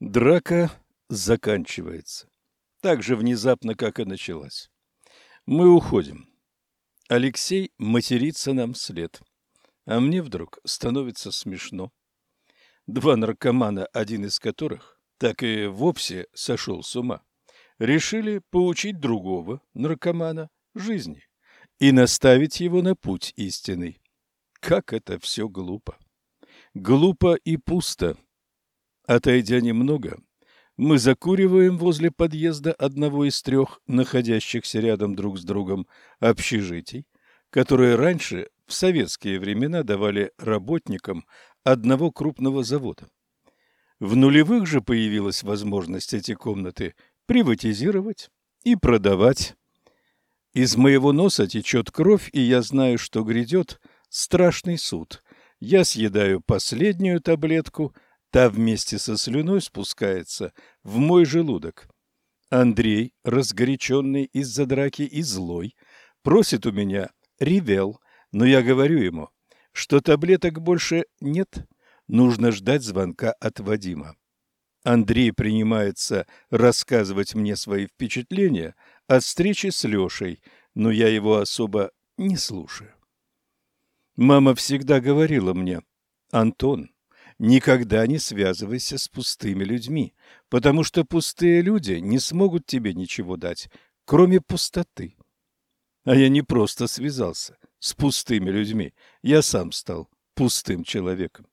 Драка заканчивается. Так же внезапно, как и началась. Мы уходим. Алексей матерится нам вслед. А мне вдруг становится смешно. Два наркомана, один из которых так и вовсе сошел с ума, решили поучить другого наркомана жизни и наставить его на путь истинный. Как это все глупо! Глупо и пусто. Отойдя немного, мы закуриваем возле подъезда одного из трех находящихся рядом друг с другом общежитий, которые раньше в советские времена давали работникам одного крупного завода. В нулевых же появилась возможность эти комнаты приватизировать и продавать. Из моего носа течет кровь, и я знаю, что грядет страшный суд. Я съедаю последнюю таблетку, та вместе со слюной спускается в мой желудок. Андрей, разгоряченный из-за драки и злой, просит у меня ревел, но я говорю ему, что таблеток больше нет, нужно ждать звонка от Вадима. Андрей принимается рассказывать мне свои впечатления от встречи с Лешей, но я его особо не слушаю. Мама всегда говорила мне, Антон, никогда не связывайся с пустыми людьми, потому что пустые люди не смогут тебе ничего дать, кроме пустоты. А я не просто связался с пустыми людьми, я сам стал пустым человеком.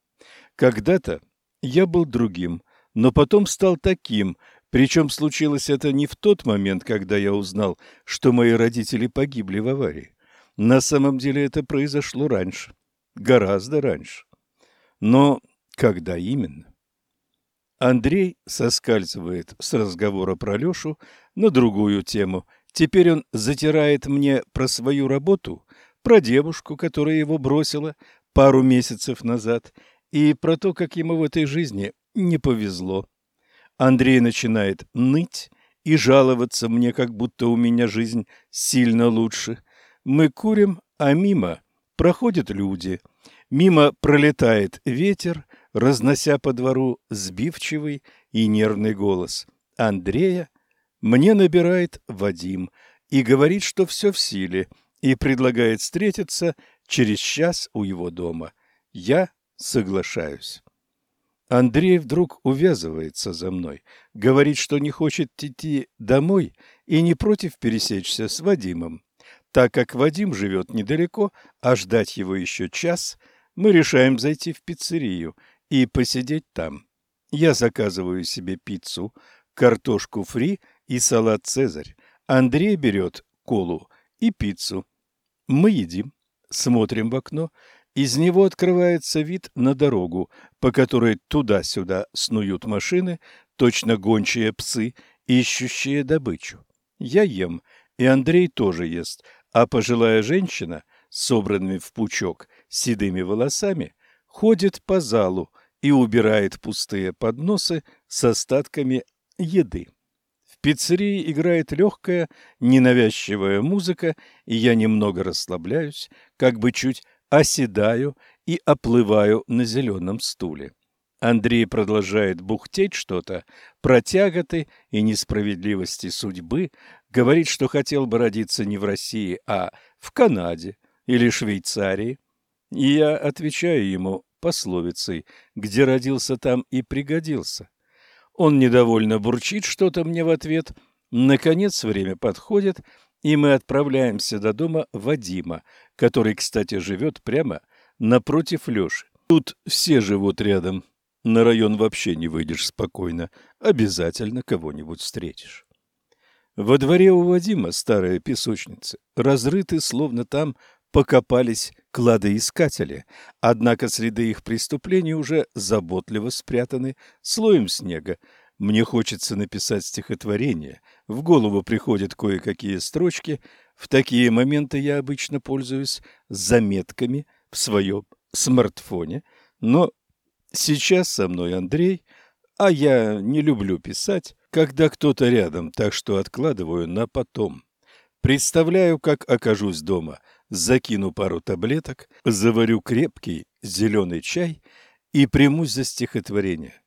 Когда-то я был другим, но потом стал таким, причем случилось это не в тот момент, когда я узнал, что мои родители погибли в аварии. На самом деле это произошло раньше, гораздо раньше. Но когда именно? Андрей соскальзывает с разговора про Лешу на другую тему. Теперь он затирает мне про свою работу, про девушку, которая его бросила пару месяцев назад, и про то, как ему в этой жизни не повезло. Андрей начинает ныть и жаловаться мне, как будто у меня жизнь сильно лучше. Мы курим, а мимо проходят люди. Мимо пролетает ветер, разнося по двору сбивчивый и нервный голос. Андрея мне набирает Вадим и говорит, что все в силе, и предлагает встретиться через час у его дома. Я соглашаюсь. Андрей вдруг увязывается за мной, говорит, что не хочет идти домой и не против пересечься с Вадимом. Так как Вадим живет недалеко, а ждать его еще час, мы решаем зайти в пиццерию и посидеть там. Я заказываю себе пиццу, картошку фри и салат «Цезарь». Андрей берет колу и пиццу. Мы едим, смотрим в окно. Из него открывается вид на дорогу, по которой туда-сюда снуют машины, точно гончие псы, ищущие добычу. Я ем, и Андрей тоже ест, а пожилая женщина, собранными в пучок седыми волосами, ходит по залу и убирает пустые подносы с остатками еды. В пиццерии играет легкая, ненавязчивая музыка, и я немного расслабляюсь, как бы чуть оседаю и оплываю на зеленом стуле. Андрей продолжает бухтеть что-то про тяготы и несправедливости судьбы, говорит, что хотел бы родиться не в России, а в Канаде или Швейцарии. И я отвечаю ему пословицей «где родился, там и пригодился». Он недовольно бурчит что-то мне в ответ. Наконец время подходит, и мы отправляемся до дома Вадима, который, кстати, живет прямо напротив Лёши. Тут все живут рядом. На район вообще не выйдешь спокойно. Обязательно кого-нибудь встретишь. Во дворе у Вадима старая песочница. Разрыты, словно там покопались кладоискатели, однако следы их преступлений уже заботливо спрятаны слоем снега. Мне хочется написать стихотворение, в голову приходят кое-какие строчки. В такие моменты я обычно пользуюсь заметками в своем смартфоне, но сейчас со мной Андрей, а я не люблю писать, когда кто-то рядом, так что откладываю на потом. Представляю, как окажусь дома – закину пару таблеток, заварю крепкий зеленый чай и примусь за стихотворение.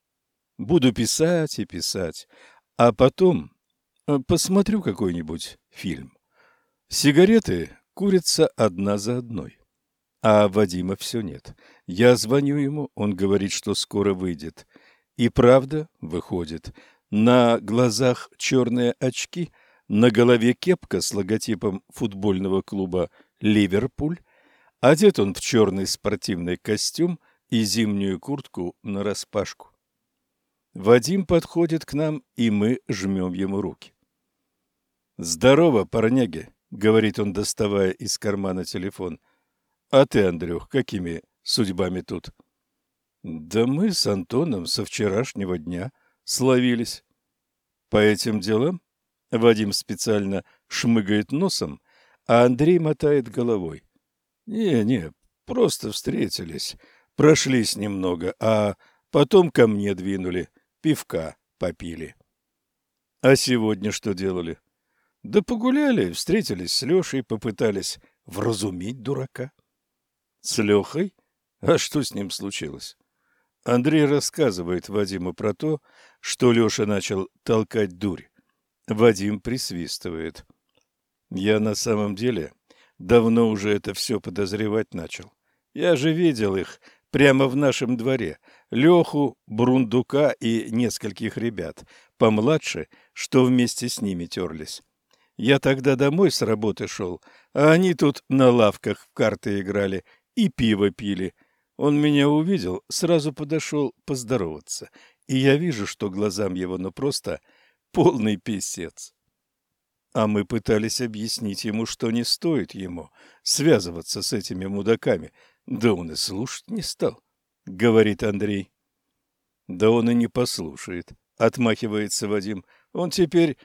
Буду писать и писать, а потом э, посмотрю какой-нибудь фильм. Сигареты курятся одна за одной. А Вадима все нет. Я звоню ему, он говорит, что скоро выйдет. И правда выходит. На глазах черные очки, на голове кепка с логотипом футбольного клуба «Ливерпуль». Одет он в черный спортивный костюм и зимнюю куртку нараспашку. Вадим подходит к нам, и мы жмем ему руки. «Здорово, парняги!» — говорит он, доставая из кармана телефон. «А ты, Андрюх, какими судьбами тут?» «Да мы с Антоном со вчерашнего дня словились». «По этим делам?» Вадим специально шмыгает носом, а Андрей мотает головой. «Не-не, просто встретились, прошлись немного, а потом ко мне двинули, пивка попили». «А сегодня что делали?» Да погуляли, встретились с Лешей, попытались вразумить дурака. С Лехой? А что с ним случилось? Андрей рассказывает Вадиму про то, что Леша начал толкать дурь. Вадим присвистывает. Я на самом деле давно уже это все подозревать начал. Я же видел их прямо в нашем дворе. Леху, Брундука и нескольких ребят, помладше, что вместе с ними терлись. Я тогда домой с работы шел, а они тут на лавках в карты играли и пиво пили. Он меня увидел, сразу подошел поздороваться, и я вижу, что глазам его ну просто полный писец. А мы пытались объяснить ему, что не стоит ему связываться с этими мудаками. Да он и слушать не стал, — говорит Андрей. Да он и не послушает, — отмахивается Вадим. Он теперь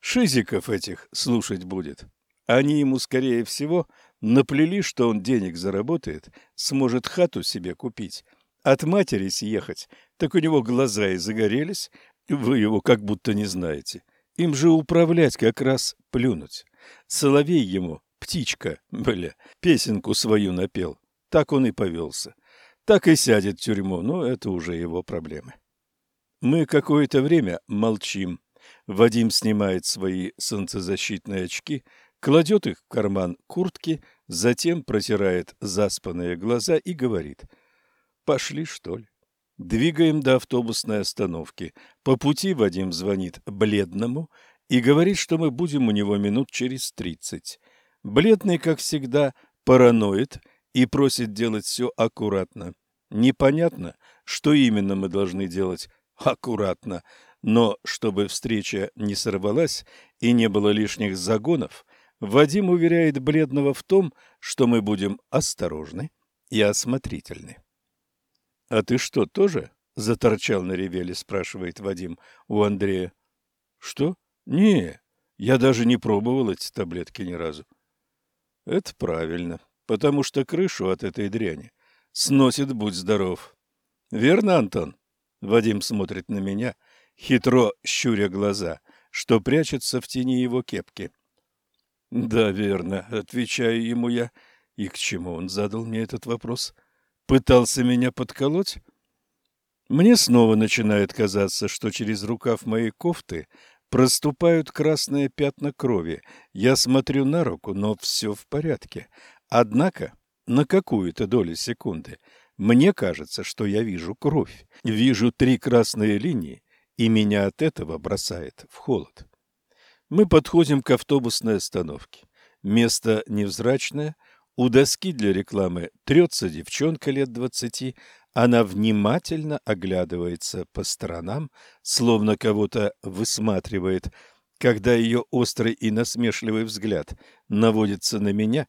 Шизиков этих слушать будет. Они ему, скорее всего, наплели, что он денег заработает, сможет хату себе купить. От матери съехать, так у него глаза и загорелись, вы его как будто не знаете. Им же управлять как раз плюнуть. Соловей ему, птичка, бля, песенку свою напел. Так он и повелся. Так и сядет в тюрьму, но это уже его проблемы. Мы какое-то время молчим, Вадим снимает свои солнцезащитные очки, кладет их в карман куртки, затем протирает заспанные глаза и говорит «Пошли, что ли?» Двигаем до автобусной остановки. По пути Вадим звонит бледному и говорит, что мы будем у него минут через тридцать. Бледный, как всегда, параноид и просит делать все аккуратно. Непонятно, что именно мы должны делать аккуратно. Но чтобы встреча не сорвалась и не было лишних загонов, Вадим уверяет Бледного в том, что мы будем осторожны и осмотрительны. — А ты что, тоже заторчал на ревеле? — спрашивает Вадим у Андрея. — Что? Не, я даже не пробовал эти таблетки ни разу. — Это правильно, потому что крышу от этой дряни сносит «Будь здоров». — Верно, Антон? Вадим смотрит на меня — хитро щуря глаза, что прячется в тени его кепки. «Да, верно», — отвечаю ему я. И к чему он задал мне этот вопрос? Пытался меня подколоть? Мне снова начинает казаться, что через рукав моей кофты проступают красные пятна крови. Я смотрю на руку, но все в порядке. Однако на какую-то долю секунды мне кажется, что я вижу кровь. Вижу три красные линии, и меня от этого бросает в холод. Мы подходим к автобусной остановке. Место невзрачное. У доски для рекламы трется девчонка лет двадцати. Она внимательно оглядывается по сторонам, словно кого-то высматривает. Когда ее острый и насмешливый взгляд наводится на меня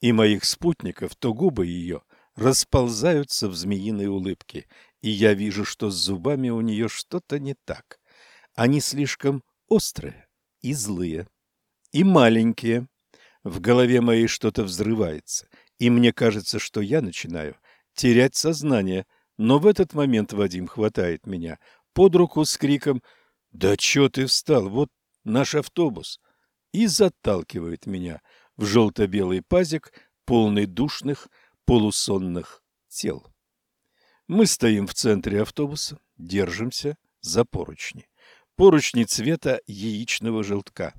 и моих спутников, то губы ее расползаются в змеиной улыбке, и я вижу, что с зубами у нее что-то не так. Они слишком острые и злые, и маленькие. В голове моей что-то взрывается, и мне кажется, что я начинаю терять сознание, но в этот момент Вадим хватает меня под руку с криком «Да чё ты встал? Вот наш автобус!» и заталкивает меня в желто-белый пазик, полный душных, полусонных тел. Мы стоим в центре автобуса, держимся за поручни. Поручни цвета яичного желтка.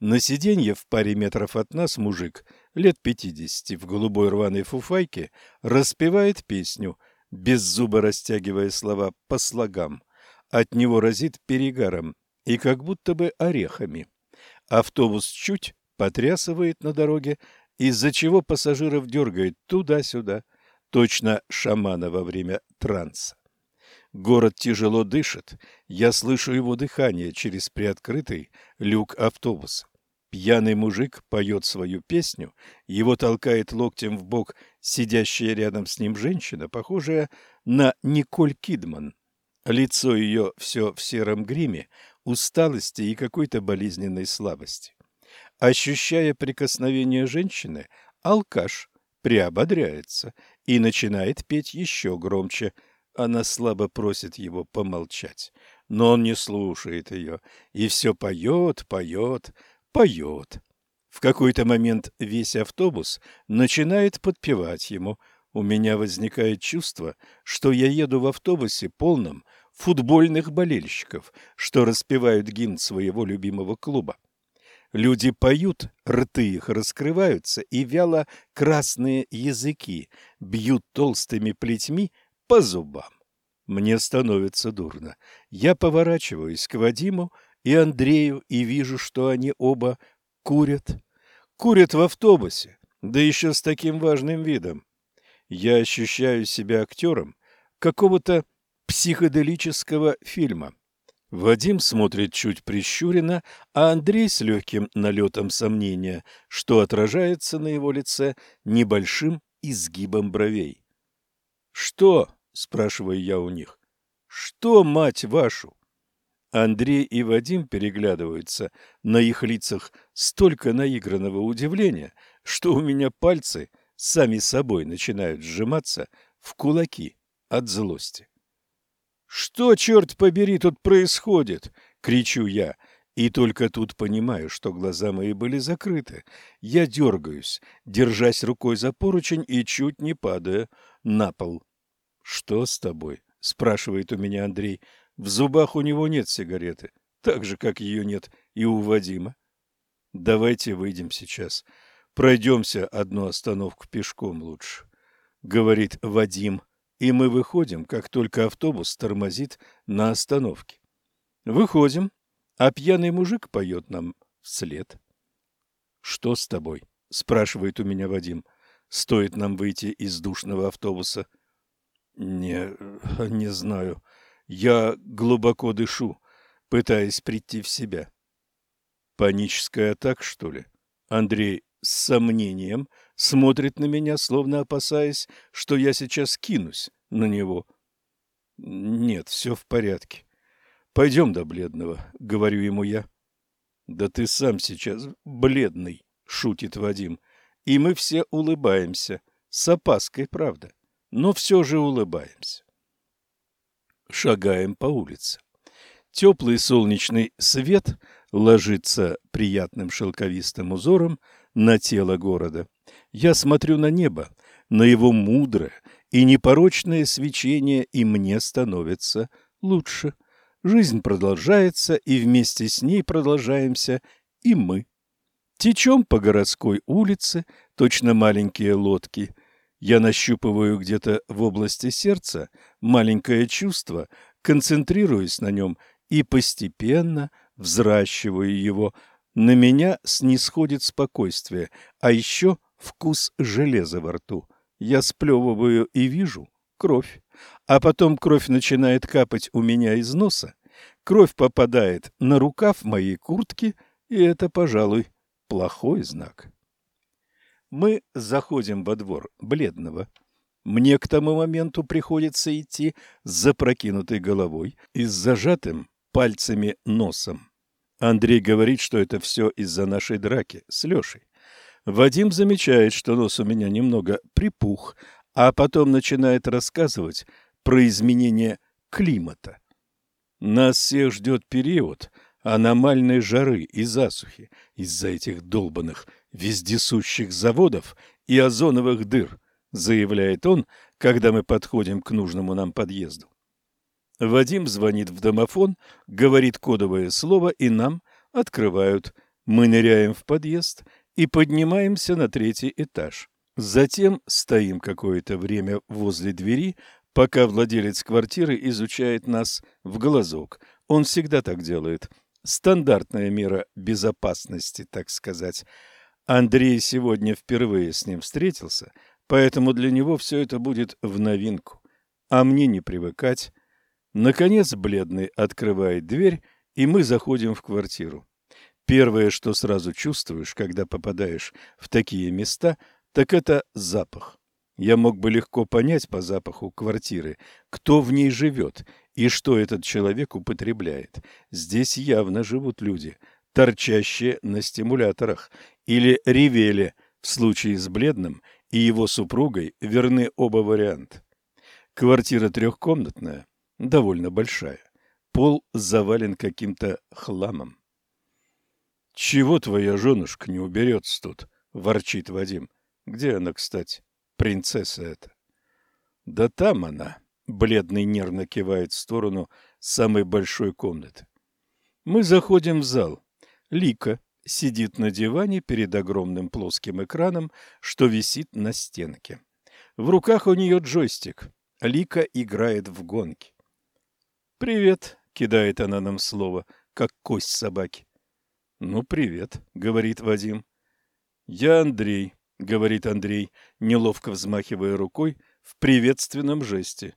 На сиденье в паре метров от нас мужик лет пятидесяти в голубой рваной фуфайке распевает песню, без зуба растягивая слова по слогам. От него разит перегаром и как будто бы орехами. Автобус чуть потрясывает на дороге, из-за чего пассажиров дергает туда-сюда, точно шамана во время транса. Город тяжело дышит, я слышу его дыхание через приоткрытый люк автобуса. Пьяный мужик поет свою песню, его толкает локтем в бок сидящая рядом с ним женщина, похожая на Николь Кидман. Лицо ее все в сером гриме, усталости и какой-то болезненной слабости. Ощущая прикосновение женщины, алкаш приободряется и начинает петь еще громче. Она слабо просит его помолчать, но он не слушает ее и все поет, поет, поет. В какой-то момент весь автобус начинает подпевать ему. У меня возникает чувство, что я еду в автобусе полном футбольных болельщиков, что распевают гимн своего любимого клуба. Люди поют, рты их раскрываются, и вяло красные языки бьют толстыми плетьми по зубам. Мне становится дурно. Я поворачиваюсь к Вадиму и Андрею и вижу, что они оба курят. Курят в автобусе, да еще с таким важным видом. Я ощущаю себя актером какого-то психоделического фильма. Вадим смотрит чуть прищуренно, а Андрей с легким налетом сомнения, что отражается на его лице небольшим изгибом бровей. «Что?» — спрашиваю я у них. «Что, мать вашу?» Андрей и Вадим переглядываются, на их лицах столько наигранного удивления, что у меня пальцы сами собой начинают сжиматься в кулаки от злости. «Что, черт побери, тут происходит?» — кричу я. И только тут понимаю, что глаза мои были закрыты. Я дергаюсь, держась рукой за поручень и чуть не падая на пол. «Что с тобой?» — спрашивает у меня Андрей. В зубах у него нет сигареты, так же, как ее нет и у Вадима. «Давайте выйдем сейчас. Пройдемся одну остановку пешком лучше», — говорит Вадим и мы выходим, как только автобус тормозит на остановке. Выходим, а пьяный мужик поет нам вслед. «Что с тобой?» — спрашивает у меня Вадим. «Стоит нам выйти из душного автобуса?» «Не... не знаю. Я глубоко дышу, пытаясь прийти в себя». «Паническая атака, что ли?» Андрей с сомнением смотрит на меня, словно опасаясь, что я сейчас кинусь на него. Нет, все в порядке. Пойдем до бледного, говорю ему я. Да ты сам сейчас бледный, шутит Вадим. И мы все улыбаемся, с опаской, правда, но все же улыбаемся. Шагаем по улице. Теплый солнечный свет ложится приятным шелковистым узором на тело города. Я смотрю на небо, на его мудрое и непорочное свечение, и мне становится лучше. Жизнь продолжается, и вместе с ней продолжаемся и мы. Течем по городской улице, точно маленькие лодки. Я нащупываю где-то в области сердца маленькое чувство, концентрируюсь на нем и постепенно взращиваю его, на меня снисходит спокойствие, а еще вкус железа во рту. Я сплевываю и вижу кровь, а потом кровь начинает капать у меня из носа, кровь попадает на рукав моей куртки, и это, пожалуй, плохой знак. Мы заходим во двор бледного. Мне к тому моменту приходится идти с запрокинутой головой и с зажатым пальцами носом. Андрей говорит, что это все из-за нашей драки с Лешей. Вадим замечает, что нос у меня немного припух, а потом начинает рассказывать про изменение климата. Нас всех ждет период аномальной жары и засухи из-за этих долбанных вездесущих заводов и озоновых дыр, заявляет он, когда мы подходим к нужному нам подъезду. Вадим звонит в домофон, говорит кодовое слово, и нам открывают. Мы ныряем в подъезд и поднимаемся на третий этаж. Затем стоим какое-то время возле двери, пока владелец квартиры изучает нас в глазок. Он всегда так делает. Стандартная мера безопасности, так сказать. Андрей сегодня впервые с ним встретился, поэтому для него все это будет в новинку. А мне не привыкать. Наконец бледный открывает дверь, и мы заходим в квартиру. Первое, что сразу чувствуешь, когда попадаешь в такие места, так это запах. Я мог бы легко понять по запаху квартиры, кто в ней живет и что этот человек употребляет. Здесь явно живут люди, торчащие на стимуляторах, или ревели, в случае с бледным и его супругой верны оба варианта. Квартира трехкомнатная, довольно большая. Пол завален каким-то хламом. «Чего твоя женушка не уберется тут?» — ворчит Вадим. «Где она, кстати? Принцесса эта?» «Да там она!» — бледный нервно кивает в сторону самой большой комнаты. Мы заходим в зал. Лика сидит на диване перед огромным плоским экраном, что висит на стенке. В руках у нее джойстик. Лика играет в гонки. «Привет», — кидает она нам слово, как кость собаки. «Ну, привет», — говорит Вадим. «Я Андрей», — говорит Андрей, неловко взмахивая рукой в приветственном жесте.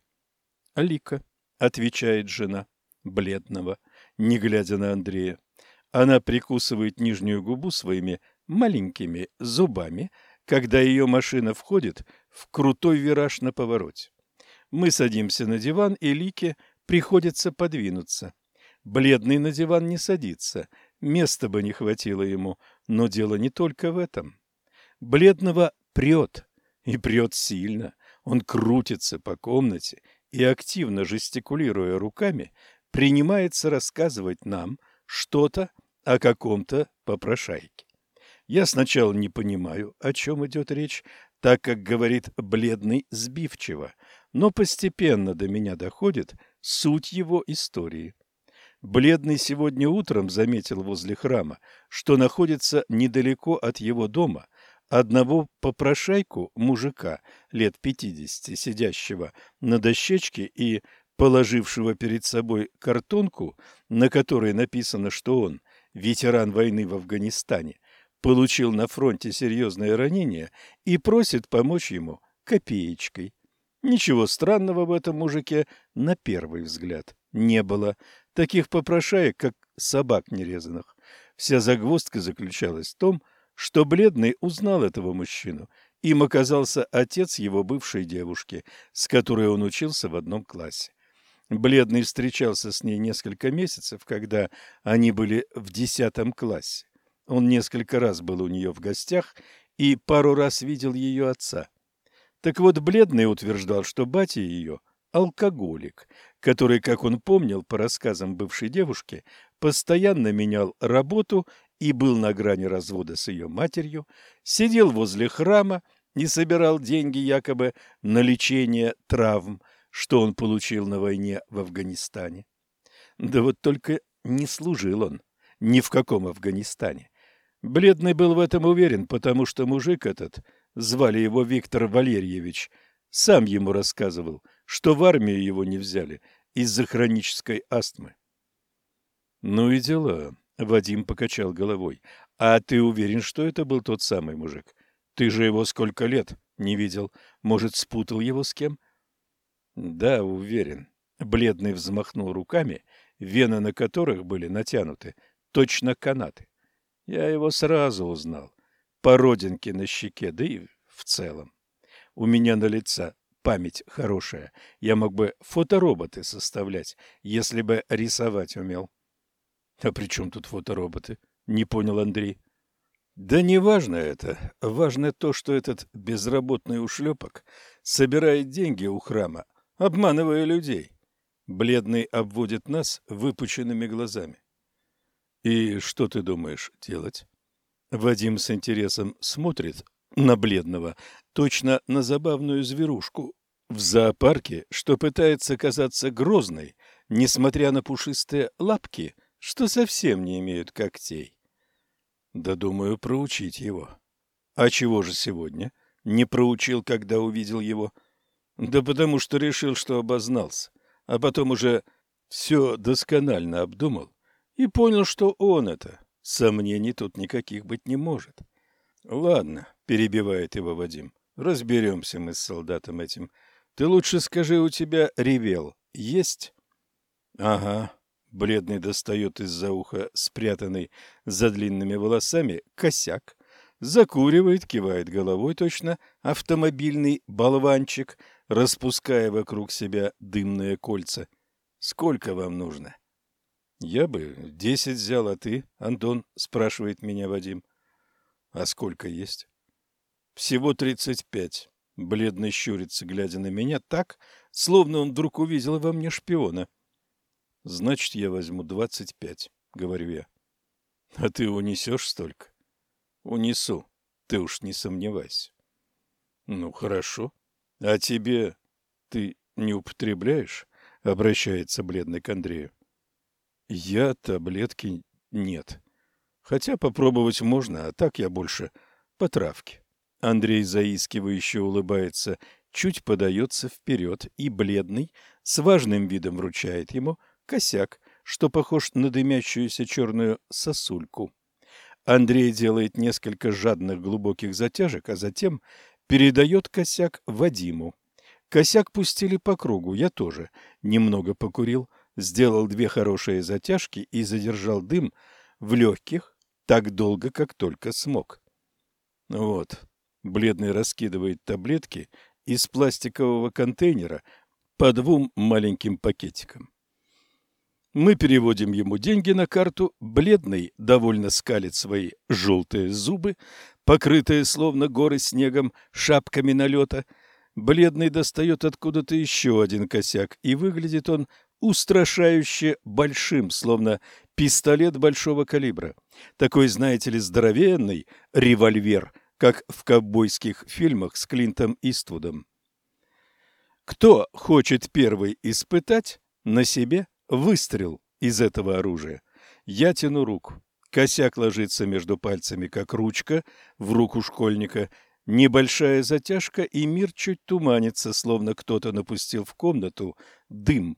«Алика», — отвечает жена, бледного, не глядя на Андрея. Она прикусывает нижнюю губу своими маленькими зубами, когда ее машина входит в крутой вираж на повороте. Мы садимся на диван, и Лике приходится подвинуться. Бледный на диван не садится, места бы не хватило ему, но дело не только в этом. Бледного прет, и прет сильно. Он крутится по комнате и, активно жестикулируя руками, принимается рассказывать нам что-то о каком-то попрошайке. Я сначала не понимаю, о чем идет речь, так как говорит бледный сбивчиво, но постепенно до меня доходит суть его истории. Бледный сегодня утром заметил возле храма, что находится недалеко от его дома одного попрошайку мужика лет пятидесяти, сидящего на дощечке и положившего перед собой картонку, на которой написано, что он, ветеран войны в Афганистане, получил на фронте серьезное ранение и просит помочь ему копеечкой. Ничего странного в этом мужике на первый взгляд не было. Таких попрошаек, как собак нерезанных. Вся загвоздка заключалась в том, что Бледный узнал этого мужчину. Им оказался отец его бывшей девушки, с которой он учился в одном классе. Бледный встречался с ней несколько месяцев, когда они были в десятом классе. Он несколько раз был у нее в гостях и пару раз видел ее отца. Так вот, Бледный утверждал, что батя ее – алкоголик, который, как он помнил по рассказам бывшей девушки, постоянно менял работу и был на грани развода с ее матерью, сидел возле храма и собирал деньги якобы на лечение травм, что он получил на войне в Афганистане. Да вот только не служил он ни в каком Афганистане. Бледный был в этом уверен, потому что мужик этот звали его Виктор Валерьевич, сам ему рассказывал, что в армию его не взяли из-за хронической астмы. Ну и дела, Вадим покачал головой. А ты уверен, что это был тот самый мужик? Ты же его сколько лет не видел? Может, спутал его с кем? Да, уверен. Бледный взмахнул руками, вены на которых были натянуты, точно канаты. Я его сразу узнал по родинке на щеке, да и в целом. У меня на лица память хорошая. Я мог бы фотороботы составлять, если бы рисовать умел. — А при чем тут фотороботы? — не понял Андрей. — Да не важно это. Важно то, что этот безработный ушлепок собирает деньги у храма, обманывая людей. Бледный обводит нас выпученными глазами. — И что ты думаешь делать? Вадим с интересом смотрит на бледного, точно на забавную зверушку в зоопарке, что пытается казаться грозной, несмотря на пушистые лапки, что совсем не имеют когтей. Да думаю, проучить его. А чего же сегодня? Не проучил, когда увидел его? Да потому что решил, что обознался, а потом уже все досконально обдумал и понял, что он это. Сомнений тут никаких быть не может. Ладно, перебивает его Вадим. Разберемся мы с солдатом этим. Ты лучше скажи, у тебя ревел есть? Ага. Бледный достает из-за уха спрятанный за длинными волосами косяк, закуривает, кивает головой точно автомобильный болванчик, распуская вокруг себя дымные кольца. Сколько вам нужно? Я бы десять взял, а ты, Антон, спрашивает меня Вадим. А сколько есть? Всего тридцать пять. Бледно щурится, глядя на меня так, словно он вдруг увидел во мне шпиона. Значит, я возьму двадцать пять, говорю я. А ты унесешь столько? Унесу. Ты уж не сомневайся. Ну, хорошо. А тебе ты не употребляешь? Обращается бледный к Андрею. Я таблетки нет. Хотя попробовать можно, а так я больше по травке. Андрей заискивающе улыбается, чуть подается вперед, и бледный с важным видом вручает ему косяк, что похож на дымящуюся черную сосульку. Андрей делает несколько жадных глубоких затяжек, а затем передает косяк Вадиму. Косяк пустили по кругу, я тоже немного покурил, сделал две хорошие затяжки и задержал дым в легких так долго, как только смог. Вот, бледный раскидывает таблетки из пластикового контейнера по двум маленьким пакетикам. Мы переводим ему деньги на карту. Бледный довольно скалит свои желтые зубы, покрытые словно горы снегом шапками налета. Бледный достает откуда-то еще один косяк, и выглядит он устрашающе большим, словно пистолет большого калибра. Такой, знаете ли, здоровенный револьвер, как в ковбойских фильмах с Клинтом Иствудом. Кто хочет первый испытать на себе Выстрел из этого оружия. Я тяну руку. Косяк ложится между пальцами, как ручка, в руку школьника. Небольшая затяжка, и мир чуть туманится, словно кто-то напустил в комнату дым.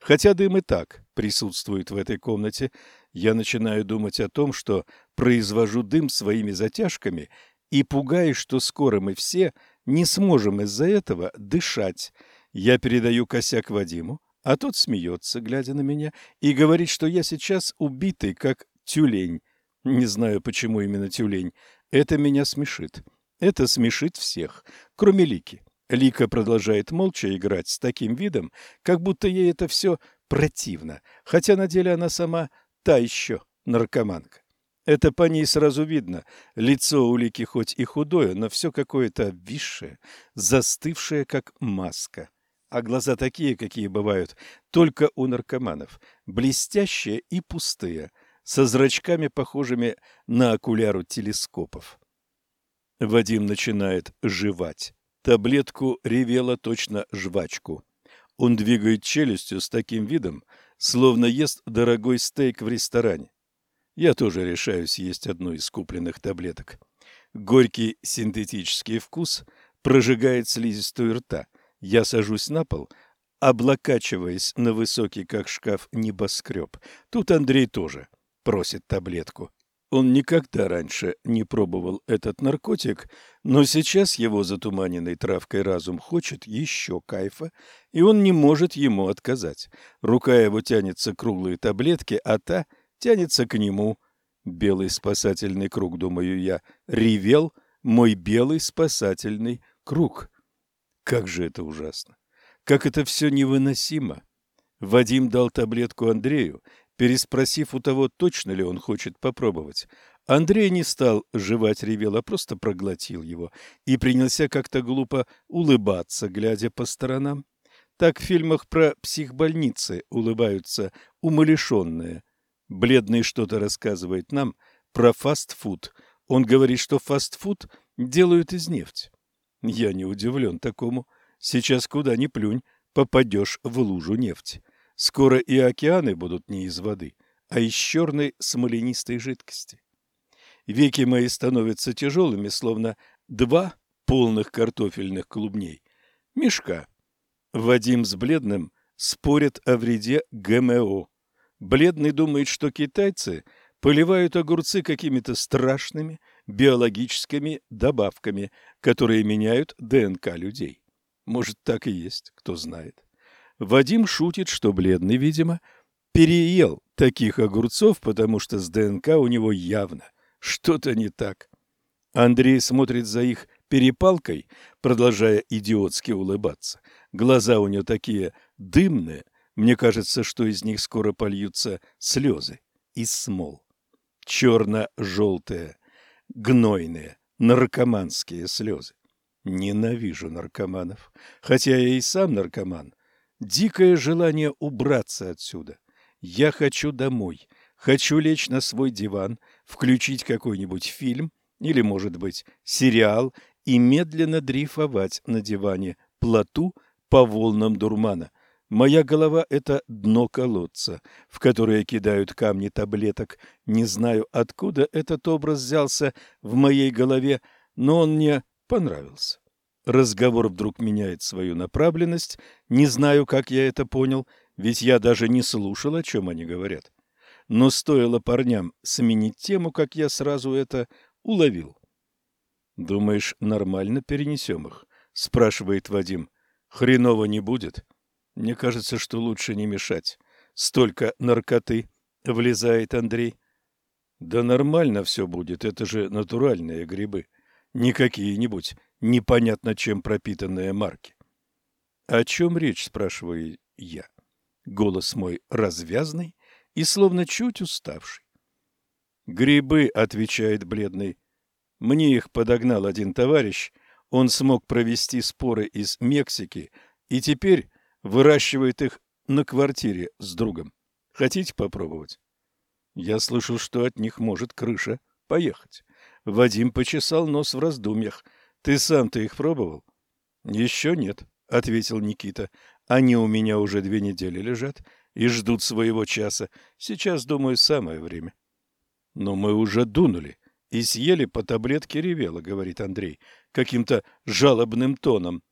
Хотя дым и так присутствует в этой комнате, я начинаю думать о том, что произвожу дым своими затяжками и пугаюсь, что скоро мы все не сможем из-за этого дышать. Я передаю косяк Вадиму, а тот смеется, глядя на меня, и говорит, что я сейчас убитый, как тюлень. Не знаю, почему именно тюлень. Это меня смешит. Это смешит всех, кроме Лики. Лика продолжает молча играть с таким видом, как будто ей это все противно, хотя на деле она сама та еще наркоманка. Это по ней сразу видно. Лицо у Лики хоть и худое, но все какое-то обвисшее, застывшее, как маска а глаза такие, какие бывают только у наркоманов, блестящие и пустые, со зрачками, похожими на окуляру телескопов. Вадим начинает жевать. Таблетку ревела точно жвачку. Он двигает челюстью с таким видом, словно ест дорогой стейк в ресторане. Я тоже решаюсь есть одну из купленных таблеток. Горький синтетический вкус прожигает слизистую рта, я сажусь на пол, облокачиваясь на высокий, как шкаф, небоскреб. Тут Андрей тоже просит таблетку. Он никогда раньше не пробовал этот наркотик, но сейчас его затуманенный травкой разум хочет еще кайфа, и он не может ему отказать. Рука его тянется к круглой таблетке, а та тянется к нему. Белый спасательный круг, думаю я, ревел мой белый спасательный круг. Как же это ужасно! Как это все невыносимо! Вадим дал таблетку Андрею, переспросив у того, точно ли он хочет попробовать. Андрей не стал жевать ревел, а просто проглотил его и принялся как-то глупо улыбаться, глядя по сторонам. Так в фильмах про психбольницы улыбаются умалишенные. Бледный что-то рассказывает нам про фастфуд. Он говорит, что фастфуд делают из нефти. Я не удивлен такому. Сейчас куда ни плюнь, попадешь в лужу нефти. Скоро и океаны будут не из воды, а из черной смоленистой жидкости. Веки мои становятся тяжелыми, словно два полных картофельных клубней. Мешка. Вадим с Бледным спорят о вреде ГМО. Бледный думает, что китайцы поливают огурцы какими-то страшными биологическими добавками, которые меняют ДНК людей. Может, так и есть, кто знает. Вадим шутит, что Бледный, видимо, переел таких огурцов, потому что с ДНК у него явно что-то не так. Андрей смотрит за их перепалкой, продолжая идиотски улыбаться. Глаза у него такие дымные, мне кажется, что из них скоро польются слезы из смол. Черно-желтые, гнойные, наркоманские слезы. Ненавижу наркоманов, хотя я и сам наркоман. Дикое желание убраться отсюда. Я хочу домой, хочу лечь на свой диван, включить какой-нибудь фильм или, может быть, сериал и медленно дрейфовать на диване плоту по волнам дурмана. Моя голова – это дно колодца, в которое кидают камни таблеток. Не знаю, откуда этот образ взялся в моей голове, но он мне понравился. Разговор вдруг меняет свою направленность. Не знаю, как я это понял, ведь я даже не слушал, о чем они говорят. Но стоило парням сменить тему, как я сразу это уловил. «Думаешь, нормально перенесем их?» — спрашивает Вадим. «Хреново не будет?» «Мне кажется, что лучше не мешать. Столько наркоты!» — влезает Андрей. «Да нормально все будет, это же натуральные грибы. Не какие-нибудь непонятно чем пропитанные марки». «О чем речь?» — спрашиваю я. Голос мой развязный и словно чуть уставший. «Грибы», — отвечает бледный, мне их подогнал один товарищ, он смог провести споры из Мексики и теперь выращивает их на квартире с другом. Хотите попробовать? Я слышал, что от них может крыша поехать. Вадим почесал нос в раздумьях. Ты сам-то их пробовал? Еще нет, ответил Никита. Они у меня уже две недели лежат и ждут своего часа. Сейчас, думаю, самое время. Но мы уже дунули и съели по таблетке ревела, говорит Андрей, каким-то жалобным тоном.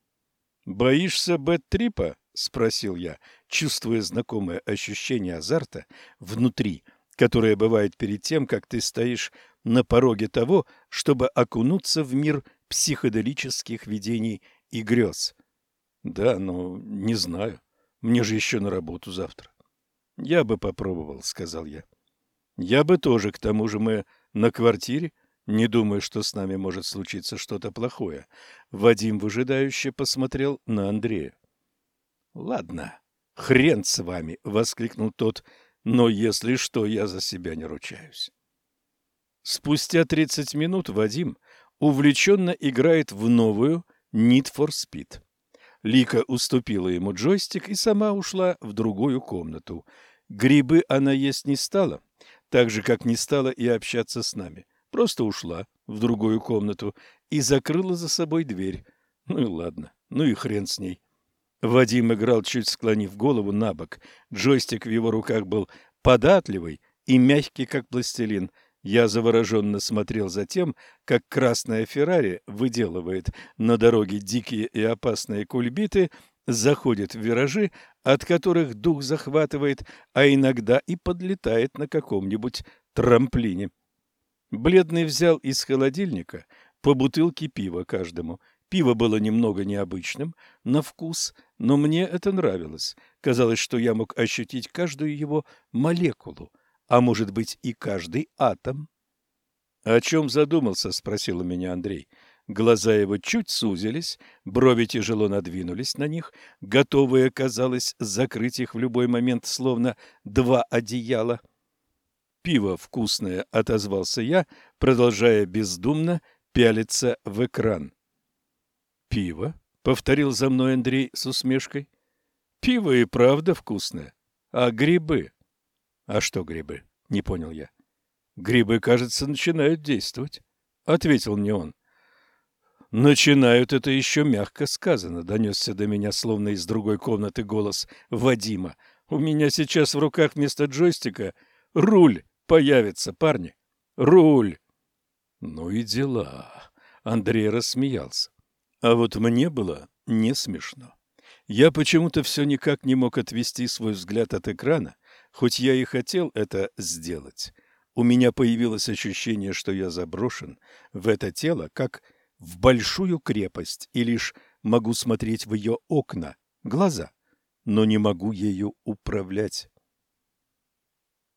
Боишься бэт-трипа? спросил я, чувствуя знакомое ощущение азарта внутри, которое бывает перед тем, как ты стоишь на пороге того, чтобы окунуться в мир психоделических видений и грез. Да, но не знаю. Мне же еще на работу завтра. Я бы попробовал, сказал я. Я бы тоже, к тому же мы на квартире, не думая, что с нами может случиться что-то плохое. Вадим выжидающе посмотрел на Андрея. «Ладно, хрен с вами!» — воскликнул тот. «Но если что, я за себя не ручаюсь». Спустя 30 минут Вадим увлеченно играет в новую Need for Speed. Лика уступила ему джойстик и сама ушла в другую комнату. Грибы она есть не стала, так же, как не стала и общаться с нами. Просто ушла в другую комнату и закрыла за собой дверь. Ну и ладно, ну и хрен с ней. Вадим играл, чуть склонив голову на бок. Джойстик в его руках был податливый и мягкий, как пластилин. Я завороженно смотрел за тем, как красная Феррари выделывает на дороге дикие и опасные кульбиты, заходит в виражи, от которых дух захватывает, а иногда и подлетает на каком-нибудь трамплине. Бледный взял из холодильника по бутылке пива каждому. Пиво было немного необычным на вкус, но мне это нравилось. Казалось, что я мог ощутить каждую его молекулу, а может быть и каждый атом. — О чем задумался? — спросил у меня Андрей. Глаза его чуть сузились, брови тяжело надвинулись на них, готовые, казалось, закрыть их в любой момент, словно два одеяла. «Пиво вкусное», — отозвался я, продолжая бездумно пялиться в экран. «Пиво?» — повторил за мной Андрей с усмешкой. «Пиво и правда вкусное. А грибы?» «А что грибы?» — не понял я. «Грибы, кажется, начинают действовать», — ответил мне он. «Начинают» — это еще мягко сказано, — донесся до меня, словно из другой комнаты голос Вадима. У меня сейчас в руках вместо джойстика руль появится, парни. Руль. Ну и дела. Андрей рассмеялся. А вот мне было не смешно. Я почему-то все никак не мог отвести свой взгляд от экрана, хоть я и хотел это сделать. У меня появилось ощущение, что я заброшен в это тело, как в большую крепость, и лишь могу смотреть в ее окна, глаза, но не могу ею управлять.